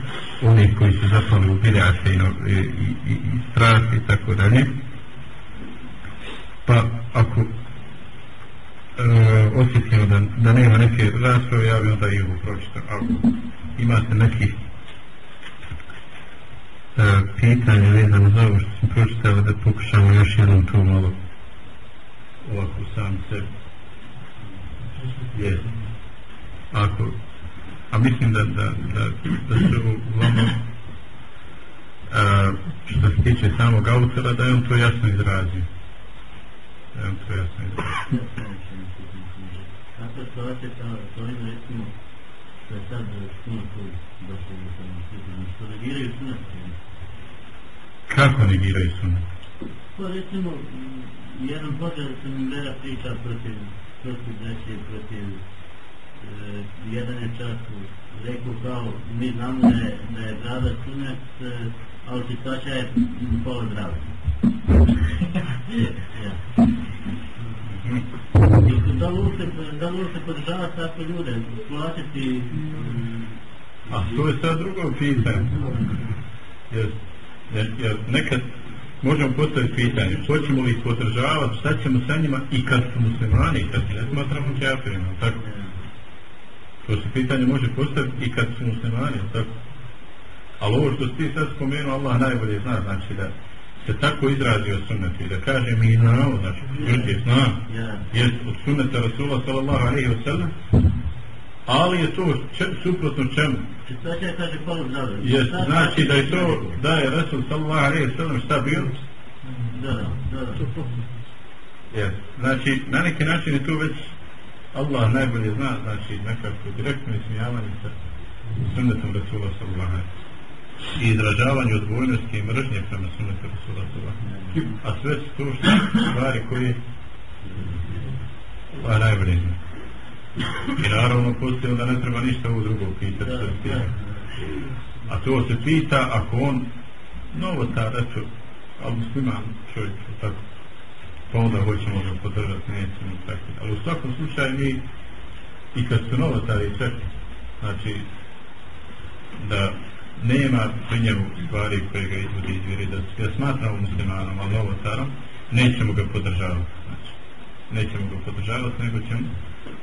oni koji su zapali u biljake i, i, i, i strast i tako dalje. Pa ako e, osjetimo da, da nema neke rasprave, ja bih onda i ovo pročitam. Ako imate neki E, pitanje vezano za ovo što sam pročitao da pokušamo još jednom to malo ovako sam se je. Ako a mislim da da, da, da se uglavnom e, što se tiče samog autora da je on to jasno izrazio. Da je on to jasno izrazio. Kako se ovdje sa ovim recimo što je sad puno koji došli do tamo svijetu, što negiraju sunet? Kako negiraju sunet? Pa recimo, jedan počet se mi gleda priča protiv, protiv Breće, protiv Eh, jedan je čak rekao kao mi znamo da je, da je brada sunet e, ali čistača je pola zdrava ja da li uopšte da li uopšte podržava takve ljude platiti a to je sad drugo pitanje jer, jer, jer nekad možemo postaviti pitanje hoćemo li ih podržavati šta ćemo sa njima i kad su muslimani i kad se ne smatramo kjafirima tako. To se pitanje može postaviti i kad su muslimani, tako? Ali ovo što ti sad spomenuo, Allah najbolje zna, znači da se tako izrazi o sunnetu i da kaže mi znamo, znači, ljudi zna, jest od sunneta Rasula sallallahu alaihi wa sallam, ali je to če, suprotno čemu? Jest, znači da je to, da je Rasul sallallahu alaihi wa sallam šta bio? Da, da, da. Jest, znači na neki način je to već Allah najbolje zna, znači nekako direktno ismijavanje sa sunnetom Rasula sallallahu i izražavanje odvojnosti i mržnje prema sunetu Rasula a sve su to što stvari koje pa a najbolje zna i naravno postoje da ne treba ništa ovo drugo pitati a to se pita ako on novotar, eto, ali musliman čovjek, tako, pa onda hoćemo ga podržati, nećemo tako. Ali u svakom slučaju mi i kad su novotari sve, znači da nema pri stvari koje ga izvodi iz vjeri, da ga smatramo muslimanom, ali carom, nećemo ga podržavati. Znači, nećemo ga podržavati, nego ćemo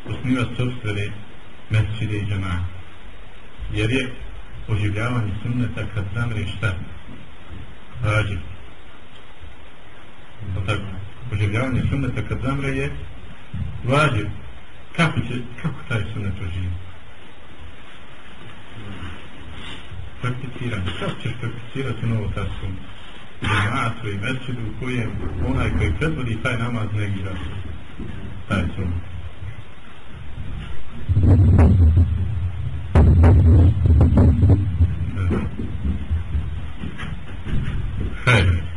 osnivati sobstvene mesčide i džana. Jer je oživljavanje sunneta kad zamre šta? Rađi. Tako oživljavanje sunneta kad zamre je vađiv. Kako će, kako taj sunnet oživi? Prakticiranje. Kako ćeš prakticirati novo ta sunnet? Džematu i mesčidu u kojem onaj koji predvodi taj namaz negira taj sunnet. Hajde.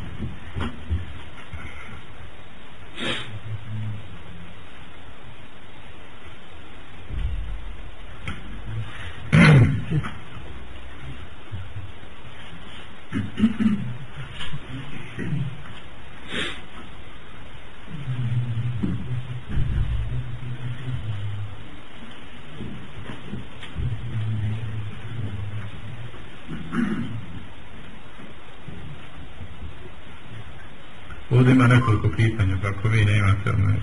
Ovdje ima nekoliko pitanja, pa ako vi ne imate onaj,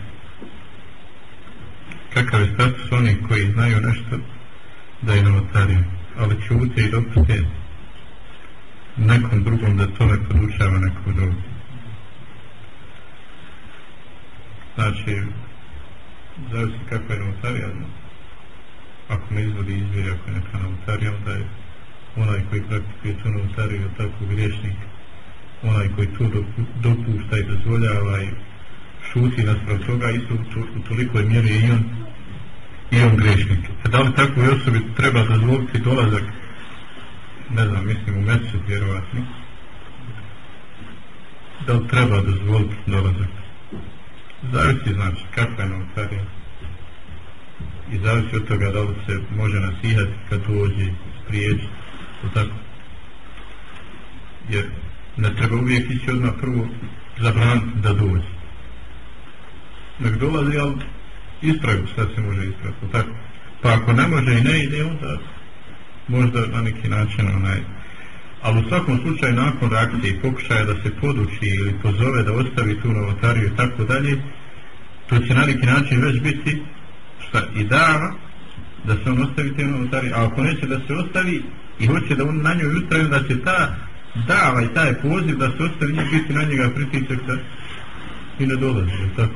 kakav je status onih koji znaju nešto da je novotariju, ali čute i dopuste nekom drugom da to ne podučava nekom drugom. Znači, zavisi kakva je novotarija, ako ne izvodi izvjeri, ako je neka novotarija, onda je onaj koji praktikuje tu novotariju tako griješnik, onaj koji to dopušta i dozvoljava i šuti nasprav toga, isto u tolikoj mjeri i on i on grešnik. E da li takvoj osobi treba dozvoliti dolazak, ne znam, mislim u mesec vjerovatno, da li treba dozvoliti dolazak? Zavisi znači kakva je novotarija i zavisi od toga da li se može nasihati kad dođe spriječiti to tako jer ne treba uvijek ići odmah prvo zabraniti da dođe. Nek dolazi ali ispravi šta se može ispraviti tako? Pa ako ne može i ne ide onda možda na neki način onaj ali u svakom slučaju nakon reakcije i pokušaja da se poduči ili pozove da ostavi tu novotariju i tako dalje to će na neki način već biti šta i da da se on ostavi te novotarije a ako neće da se ostavi i hoće da on na njoj ustraju da će ta dava i taj poziv da se ostavi njih biti na njega pritisak da i ne dolazi tako?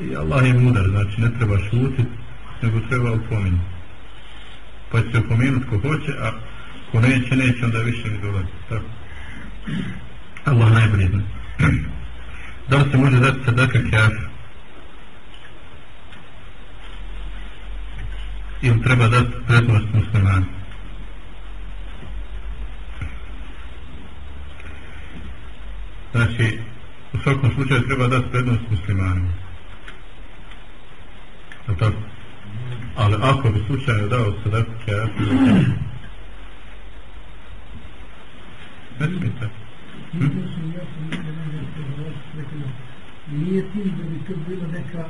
I Allah je mudar znači ne treba šutit nego treba upomenuti pa će se upomenuti ko hoće a ko neće neće onda više ne dolazi tako? Allah najbolje zna. Da li se može dati sadaka kjaša ili treba dati prednost muslimanima? Znači u svakom slučaju treba dati prednost muslimanima tako? ali ako bi slučajno dao sadaku kjafu ne smijete hm? nije tim da bi to bilo neka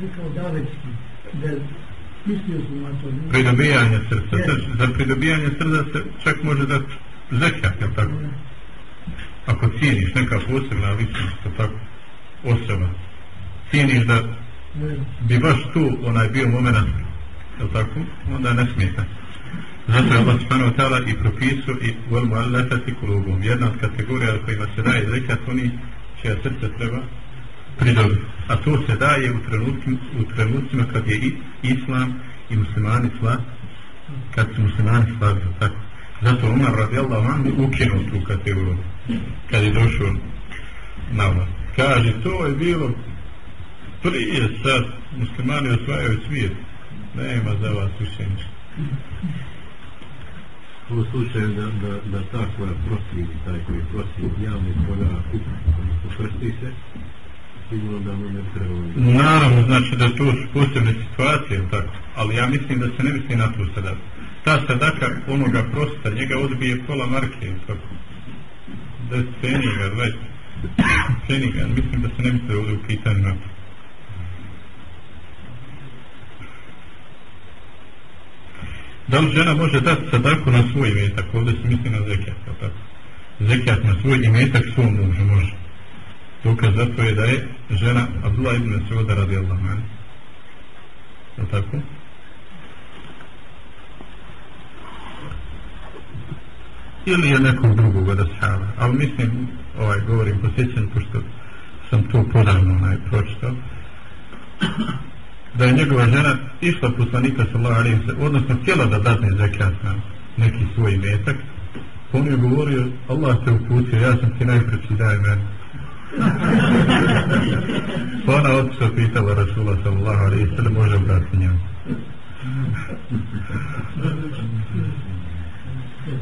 rekao dalečki da mislio sam na to pridobijanje srca yes. za pridobijanje srca se čak može dati zekijat, jel tako? Yeah ako cijeniš neka posebna ličnost, to tako, osoba, cijeniš da bi baš tu onaj bio moment, je tako, onda ne smijete. Zato je Allah subhanahu wa ta'ala i propisu i volmu alefati kulubom. Jedna od kategorija kojima se daje zekat, oni čija srce treba pridobiti. A to se daje u, u trenucima kad je i islam i muslimani sla, kad su muslimani slavili, tako. Zato Umar radijallahu anhu ukinuo tu kategoriju kad je došao na vlast. Kaže, to je bilo prije sad muslimani osvajaju svijet. Nema za vas više ništa. U slučaju da, da, da ta koja protiv, taj koji protiv javne polja kupa, odnosno prsti se, sigurno da mu ne treba... Naravno, znači da to su posebne situacije, tako. ali ja mislim da se ne misli na to sada ta sadaka onoga prosta, njega odbije pola marke, tako. Da ceni ga, znači, ceni ga, mislim da se ne misle ovdje u pitanju na to. Da li žena može dati sadaku na svoj imetak? Ovdje se misli na zekijat, tako. Zekijat na svoj imetak svom mužu može. Dokaz za to je da je žena Abdullah ibn Sauda radi Allah. Je tako? Ili je nekog drugog od ashaba. Ali mislim, ovaj, govorim posjećan, pošto sam to podavno onaj, pročitao, da je njegova žena išla poslanika sallahu alaihi se, odnosno htjela da dadne zekat na neki svoj metak, on je govorio, Allah te uputio, ja sam ti najpreći, daj meni. pa ona otišla pitala Rasula sallahu alaihi se, može obrati njemu.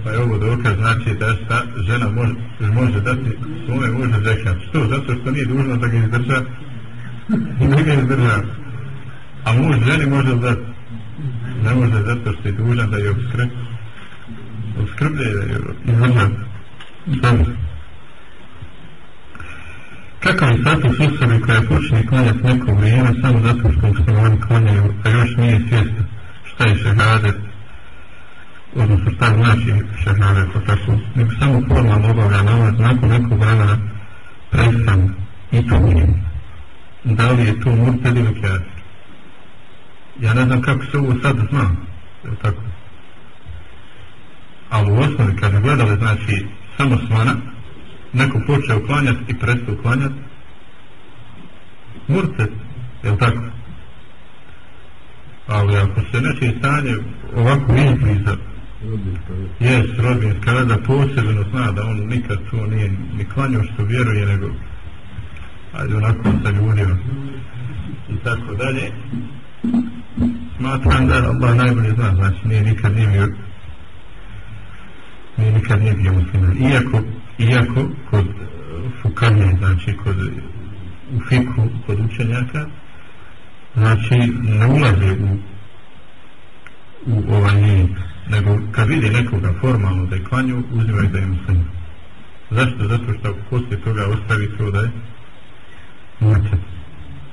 Pa je ovo dokaz znači da sta žena može, može dati svome muže zekat. Što? Zato što nije dužno da ga izdrža i ne ga izdrža. A muž ženi može dati. Ne može zato što je dužan da je obskrb. Obskrblje da je izdrža. Samo. Kakav je status osobi koja počne klanjati neko vrijeme samo zato što se oni klanjaju, a još nije svjesna šta je šehadet, odnosno šta znači šehade po tako, nego samo formalno obavlja namaz nakon nekog vremena prestan i to nije. Da li je to murtad ili kjasir? Ja ne znam kako se ovo sad zna, je tako? Ali u osnovi kad bi gledali, znači, samo smana, neko počeo uklanjati i prestao uklanjati, murtad, je tako? Ali ako se nečije stanje ovako izbliza, jes, rodin kada posebno zna da on nikad to nije ni klanio što vjeruje, nego ajde onako sa ljudima i tako dalje. Smatram da Allah najbolje zna, znači nije nikad nije bio nije nikad nije bio musliman. Iako, iako kod e, fukanje, znači kod u fiku, kod učenjaka, znači ne ulaze u u ovaj nijet nego kad vidi nekoga formalno da je klanju uzimaju da je muslim zašto? zato što poslije toga ostavi to da je murce.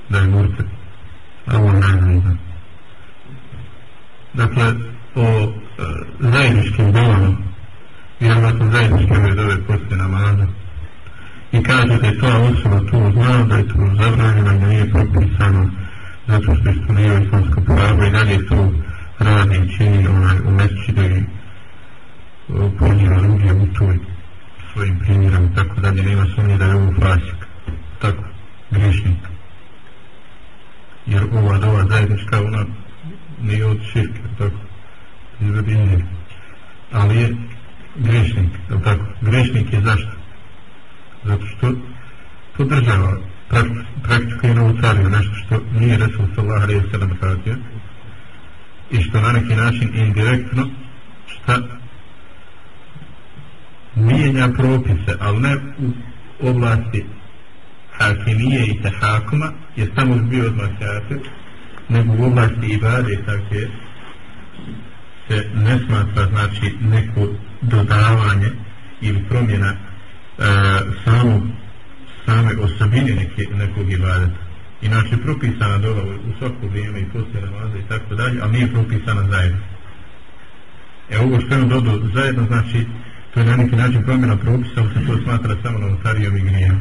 da je murce. a ovo ne znam dakle o e, zajedničkim dolama vjerovatno zajedničke ove dove poslije namaza i kaže da je ta osoba to zna da je to zabranjeno da nije propisano zato što je ispunio islamsko pravo i dalje to radi i čini onaj u mečidu i e, poziva druge u toj svojim primjerom i tako dalje nema sumnje da je ovo fasik. Tako, grišnik jer ova dova zajednička ona nije od širka, tako, izvedi nije ali je grešnik tako, grešnik je zašto? Zato što podržava praktikuje novu cariju nešto što nije Resul sallahu alaihi sallam radio i što na neki način indirektno šta mijenja propise ali ne u oblasti hakimije i tehakuma je samo bio odmah kafir nego u oblasti ibade tako je se ne smatra znači neko dodavanje ili promjena e, samo same osobine neke, nekog ibadeta. Inače, propisana dola u svako vrijeme i poslije namaza i tako dalje, ali nije propisana zajedno. E ovo što je dodao zajedno, znači, to je na neki način promjena propisa, ali se to smatra samo novotarijom i grijem.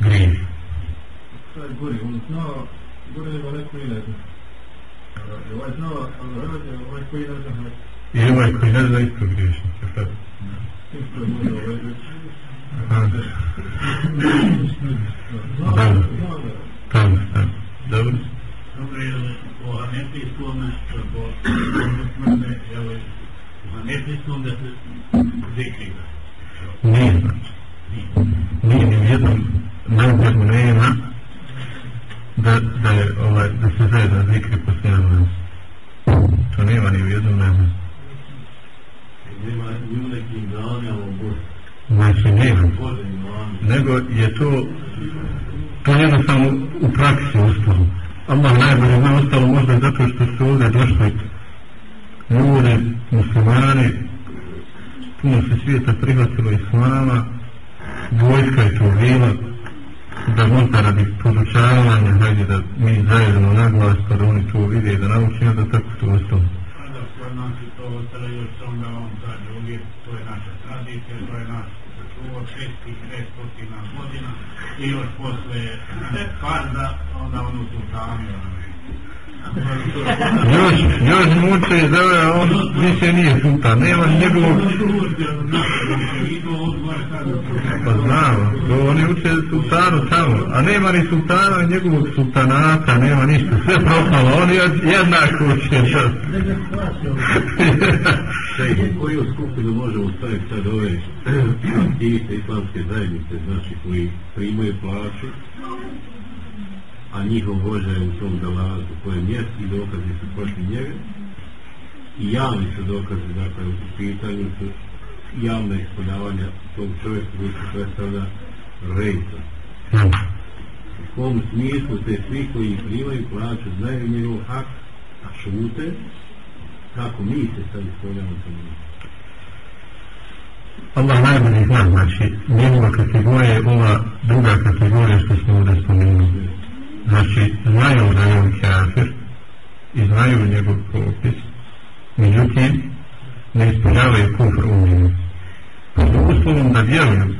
Grijem. Gori, on znao, gori je ovaj koji ne zna. Ovaj znao, ali ovaj koji ne zna. I ovaj koji ne zna isto griješnik, je tako? Isto je. Tamo, tamo. Dobro. Dobro je o anepijskome, o da se zikriva. Nije znači. Nije ni jednom nema da, da, je, ovaj, da se zajedno zikri. To nema ni u jednom navodu. Nema ni u nekim danima u Znači nema. Nego je to to jednostavno u praksi ostalo. Allah najbolje zna ostalo možda zato što su ovdje došli ljudi, muslimani, puno se svijeta prihvatilo islama, vojska je to bila, da možda radi podučavanja, hajde da mi zajedno naglas, pa da oni to vide da naučimo, da tako to ostalo. Onda kod nas je to ostalo još onda on kaže uvijek, to je naša tradicija, to je naš od šestih, šestotina godina i još posle e, farda, onda ono sultani, ono još, još muče iz a on više nije sultan, nema njegovog... Pa znam, to oni uče sultanu samo, a nema ni sultana ni njegovog sultanata, nema ništa, sve propalo, on je jednako uče. Koju skupinu možemo staviti sad ove aktiviste islamske zajednice, znači koji primaju plaću, a njihov vođa je u tom dalazu kojem jest i dokazi su protiv njega. I javni su dokazi dakle u pitanju su javne ispoljavanja tog čovjeka koji se predstavlja rejca u kom smislu te svi koji primaju plaću znaju njegov hak a šute? Kako mi se sad ispoljavamo sa njim? Allah najbolje zna, znači, njegova kategorija je ova druga kategorija što smo ovdje spomenuli znači znaju da je on kafir i znaju njegov propis međutim ne ispunjavaju kufr u njemu pod uslovom da vjeruju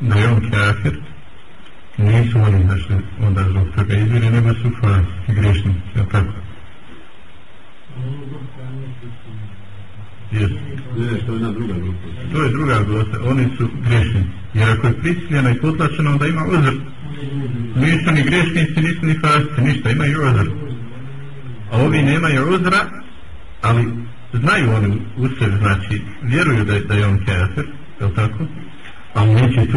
da je on kafir nisu oni se onda zbog toga izvire, nego su fasi, grešnici, jel tako? Jesu. Ne, to je jedna druga grupa. To je druga grupa, oni su grešnici. Jer ako je prisiljena i potlačena, onda ima uzr. Nisu ni grešnici, nisu ni fasici, ništa, imaju uzr. A ovi nemaju uzra, ali znaju oni u sebi, znači, vjeruju da, je- da je on kafir, je tako? Ali neće